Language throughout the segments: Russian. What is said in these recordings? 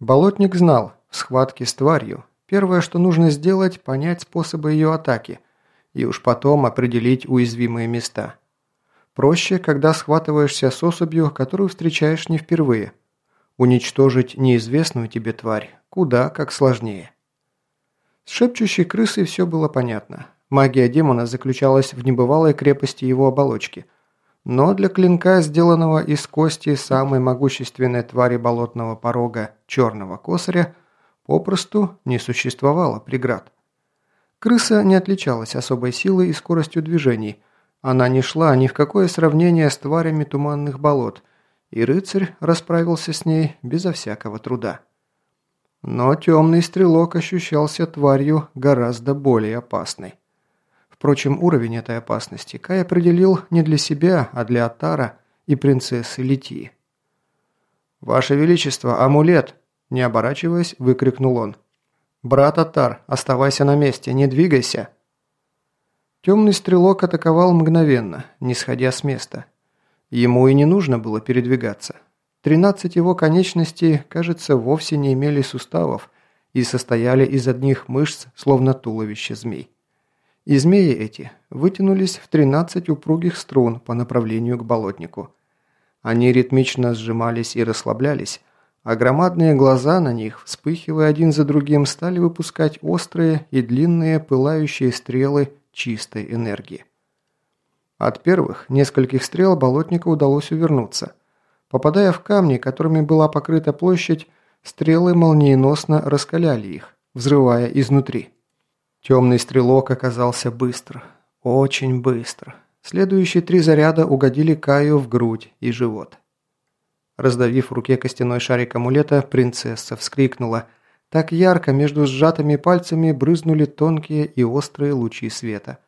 Болотник знал, в схватке с тварью первое, что нужно сделать, понять способы ее атаки, и уж потом определить уязвимые места. Проще, когда схватываешься с особью, которую встречаешь не впервые. Уничтожить неизвестную тебе тварь куда как сложнее. С шепчущей крысой все было понятно. Магия демона заключалась в небывалой крепости его оболочки. Но для клинка, сделанного из кости самой могущественной твари болотного порога, черного косаря, попросту не существовало преград. Крыса не отличалась особой силой и скоростью движений. Она не шла ни в какое сравнение с тварями туманных болот, и рыцарь расправился с ней безо всякого труда. Но темный стрелок ощущался тварью гораздо более опасной. Впрочем, уровень этой опасности Кай определил не для себя, а для Атара и принцессы Литии. «Ваше Величество, амулет!» – не оборачиваясь, выкрикнул он. «Брат Атар, оставайся на месте, не двигайся!» Темный стрелок атаковал мгновенно, не сходя с места. Ему и не нужно было передвигаться. Тринадцать его конечностей, кажется, вовсе не имели суставов и состояли из одних мышц, словно туловище змей. И змеи эти вытянулись в 13 упругих струн по направлению к болотнику. Они ритмично сжимались и расслаблялись, а громадные глаза на них, вспыхивая один за другим, стали выпускать острые и длинные пылающие стрелы чистой энергии. От первых нескольких стрел болотнику удалось увернуться. Попадая в камни, которыми была покрыта площадь, стрелы молниеносно раскаляли их, взрывая изнутри. Темный стрелок оказался быстро. Очень быстро. Следующие три заряда угодили Каю в грудь и живот. Раздавив в руке костяной шарик амулета, принцесса вскрикнула. Так ярко между сжатыми пальцами брызнули тонкие и острые лучи света.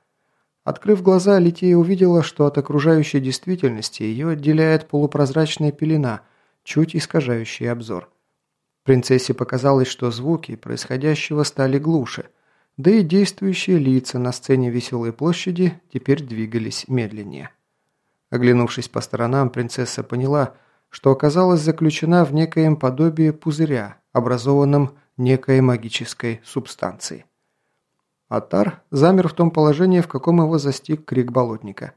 Открыв глаза, Лития увидела, что от окружающей действительности ее отделяет полупрозрачная пелена, чуть искажающая обзор. Принцессе показалось, что звуки происходящего стали глуше – да и действующие лица на сцене Веселой площади теперь двигались медленнее. Оглянувшись по сторонам, принцесса поняла, что оказалась заключена в некоем подобии пузыря, образованном некой магической субстанцией. Атар замер в том положении, в каком его застиг крик болотника.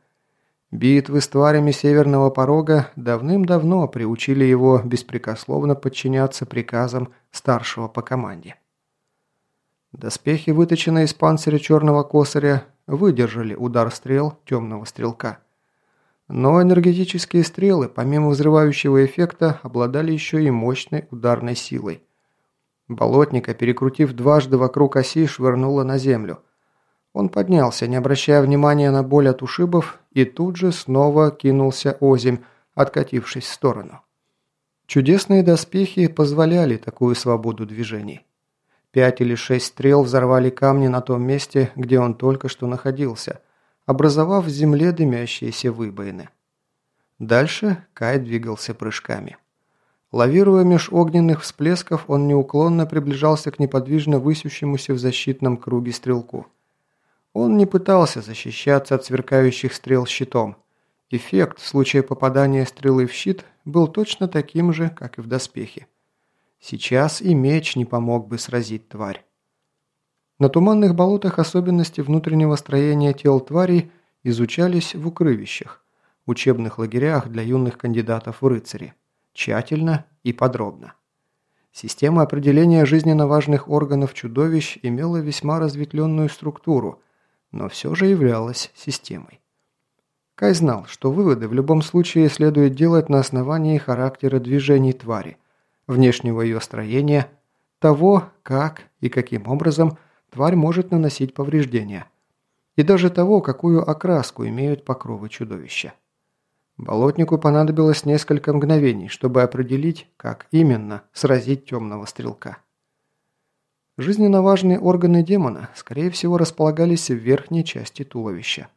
Битвы с тварями Северного порога давным-давно приучили его беспрекословно подчиняться приказам старшего по команде. Доспехи, выточенные из панциря черного косаря, выдержали удар стрел темного стрелка. Но энергетические стрелы, помимо взрывающего эффекта, обладали еще и мощной ударной силой. Болотника, перекрутив дважды вокруг оси, швырнуло на землю. Он поднялся, не обращая внимания на боль от ушибов, и тут же снова кинулся озимь, откатившись в сторону. Чудесные доспехи позволяли такую свободу движений. Пять или шесть стрел взорвали камни на том месте, где он только что находился, образовав в земле дымящиеся выбоины. Дальше Кай двигался прыжками. Лавируя меж огненных всплесков, он неуклонно приближался к неподвижно высящемуся в защитном круге стрелку. Он не пытался защищаться от сверкающих стрел щитом. Эффект в случае попадания стрелы в щит был точно таким же, как и в доспехе. Сейчас и меч не помог бы сразить тварь. На туманных болотах особенности внутреннего строения тел тварей изучались в укрывищах, учебных лагерях для юных кандидатов в рыцари, тщательно и подробно. Система определения жизненно важных органов чудовищ имела весьма разветвленную структуру, но все же являлась системой. Кай знал, что выводы в любом случае следует делать на основании характера движений твари – внешнего ее строения, того, как и каким образом тварь может наносить повреждения, и даже того, какую окраску имеют покровы чудовища. Болотнику понадобилось несколько мгновений, чтобы определить, как именно сразить темного стрелка. Жизненно важные органы демона, скорее всего, располагались в верхней части туловища.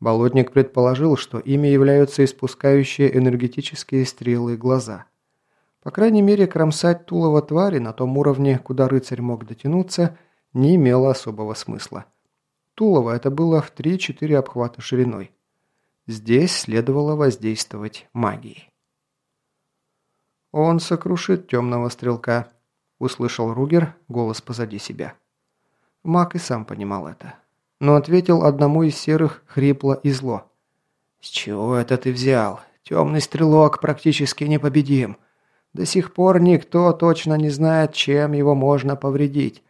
Болотник предположил, что ими являются испускающие энергетические стрелы глаза – по крайней мере, кромсать тулово твари на том уровне, куда рыцарь мог дотянуться, не имело особого смысла. Тулово это было в 3-4 обхвата шириной. Здесь следовало воздействовать магией. «Он сокрушит темного стрелка», – услышал Ругер голос позади себя. Мак и сам понимал это. Но ответил одному из серых хрипло и зло. «С чего это ты взял? Темный стрелок практически непобедим. До сих пор никто точно не знает, чем его можно повредить.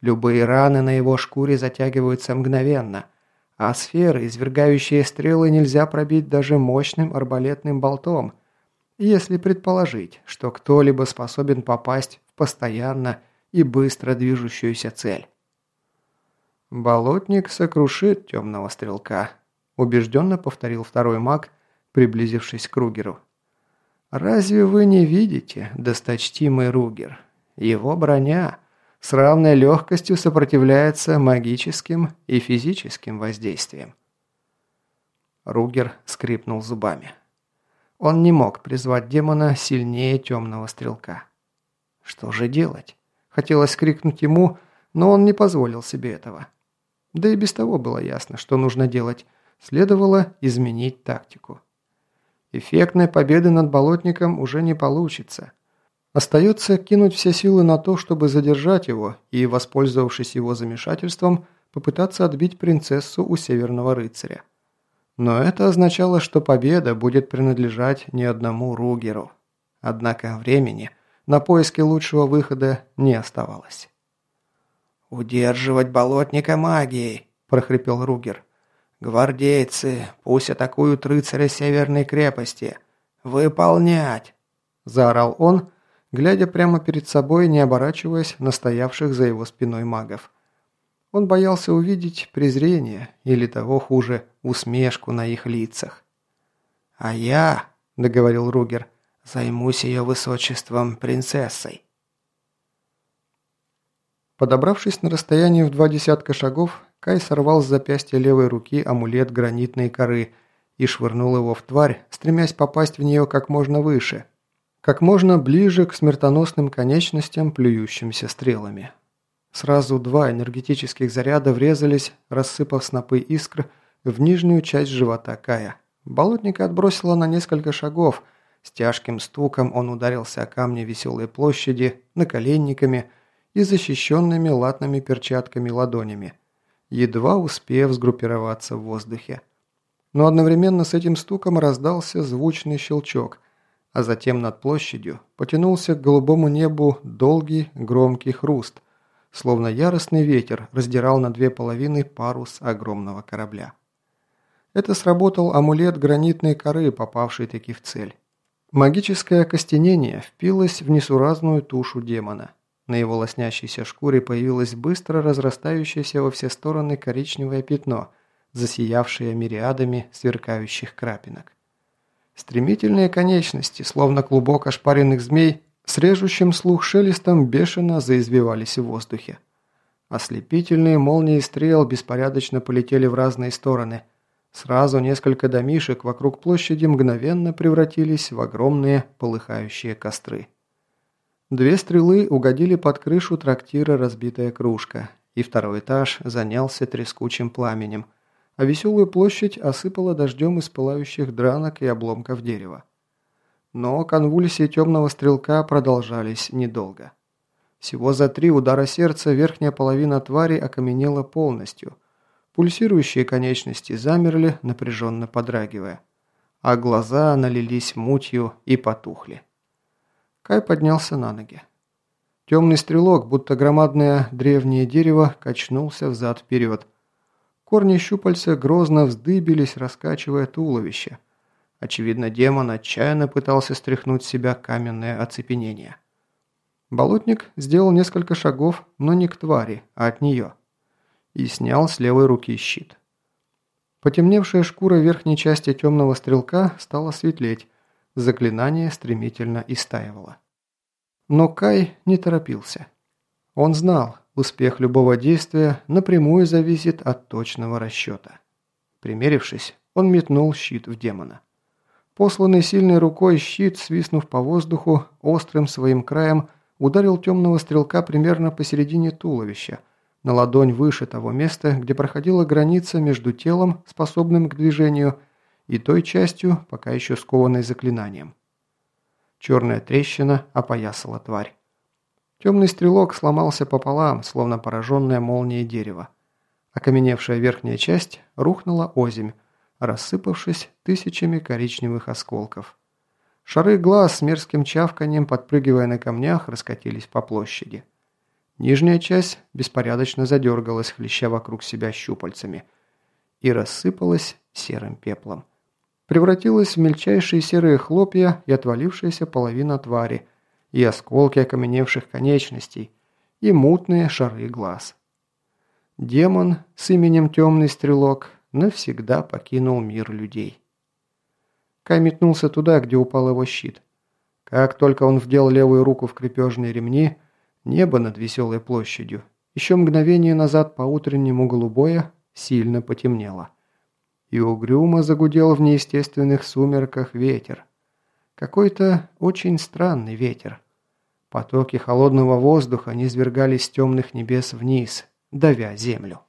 Любые раны на его шкуре затягиваются мгновенно, а сферы, извергающие стрелы, нельзя пробить даже мощным арбалетным болтом, если предположить, что кто-либо способен попасть в постоянно и быстро движущуюся цель. «Болотник сокрушит темного стрелка», – убежденно повторил второй маг, приблизившись к Ругеру. «Разве вы не видите, досточтимый Ругер? Его броня с равной легкостью сопротивляется магическим и физическим воздействиям». Ругер скрипнул зубами. Он не мог призвать демона сильнее темного стрелка. Что же делать? Хотелось крикнуть ему, но он не позволил себе этого. Да и без того было ясно, что нужно делать. Следовало изменить тактику. Эффектной победы над болотником уже не получится. Остается кинуть все силы на то, чтобы задержать его и, воспользовавшись его замешательством, попытаться отбить принцессу у Северного рыцаря. Но это означало, что победа будет принадлежать не одному Ругеру. Однако времени на поиски лучшего выхода не оставалось. «Удерживать болотника магией!» – прохрипел Ругер. «Гвардейцы, пусть атакуют рыцаря Северной крепости! Выполнять!» – заорал он, глядя прямо перед собой, не оборачиваясь на стоявших за его спиной магов. Он боялся увидеть презрение или того хуже, усмешку на их лицах. «А я», – договорил Ругер, – «займусь ее высочеством принцессой». Подобравшись на расстояние в два десятка шагов, Кай сорвал с запястья левой руки амулет гранитной коры и швырнул его в тварь, стремясь попасть в нее как можно выше, как можно ближе к смертоносным конечностям, плюющимся стрелами. Сразу два энергетических заряда врезались, рассыпав снопы искр в нижнюю часть живота Кая. Болотника отбросило на несколько шагов. С тяжким стуком он ударился о камни веселой площади, наколенниками – и защищенными латными перчатками ладонями, едва успев сгруппироваться в воздухе. Но одновременно с этим стуком раздался звучный щелчок, а затем над площадью потянулся к голубому небу долгий громкий хруст, словно яростный ветер раздирал на две половины парус огромного корабля. Это сработал амулет гранитной коры, попавший таки в цель. Магическое окостенение впилось в несуразную тушу демона. На его лоснящейся шкуре появилось быстро разрастающееся во все стороны коричневое пятно, засиявшее мириадами сверкающих крапинок. Стремительные конечности, словно клубок ошпаренных змей, с режущим слух шелестом бешено заизвивались в воздухе. Ослепительные молнии стрел беспорядочно полетели в разные стороны. Сразу несколько домишек вокруг площади мгновенно превратились в огромные полыхающие костры. Две стрелы угодили под крышу трактира «Разбитая кружка», и второй этаж занялся трескучим пламенем, а веселую площадь осыпала дождем из пылающих дранок и обломков дерева. Но конвульсии темного стрелка продолжались недолго. Всего за три удара сердца верхняя половина твари окаменела полностью. Пульсирующие конечности замерли, напряженно подрагивая, а глаза налились мутью и потухли. Кай поднялся на ноги. Темный стрелок, будто громадное древнее дерево, качнулся взад-вперед. Корни щупальца грозно вздыбились, раскачивая туловище. Очевидно, демон отчаянно пытался стряхнуть с себя каменное оцепенение. Болотник сделал несколько шагов, но не к твари, а от нее. И снял с левой руки щит. Потемневшая шкура верхней части темного стрелка стала светлеть, Заклинание стремительно истаивало. Но Кай не торопился. Он знал, успех любого действия напрямую зависит от точного расчета. Примерившись, он метнул щит в демона. Посланный сильной рукой щит, свистнув по воздуху, острым своим краем ударил темного стрелка примерно посередине туловища, на ладонь выше того места, где проходила граница между телом, способным к движению, и той частью, пока еще скованной заклинанием. Черная трещина опоясала тварь. Темный стрелок сломался пополам, словно пораженная молнией дерево. Окаменевшая верхняя часть рухнула озимь, рассыпавшись тысячами коричневых осколков. Шары глаз с мерзким чавканием, подпрыгивая на камнях, раскатились по площади. Нижняя часть беспорядочно задергалась, хлеща вокруг себя щупальцами, и рассыпалась серым пеплом. Превратилась в мельчайшие серые хлопья и отвалившаяся половина твари, и осколки окаменевших конечностей, и мутные шары глаз. Демон с именем Темный Стрелок навсегда покинул мир людей. Кай метнулся туда, где упал его щит. Как только он вдел левую руку в крепежные ремни, Небо над веселой площадью, еще мгновение назад по утреннему голубое, сильно потемнело. И угрюмо загудел в неестественных сумерках ветер. Какой-то очень странный ветер. Потоки холодного воздуха низвергались с темных небес вниз, давя землю.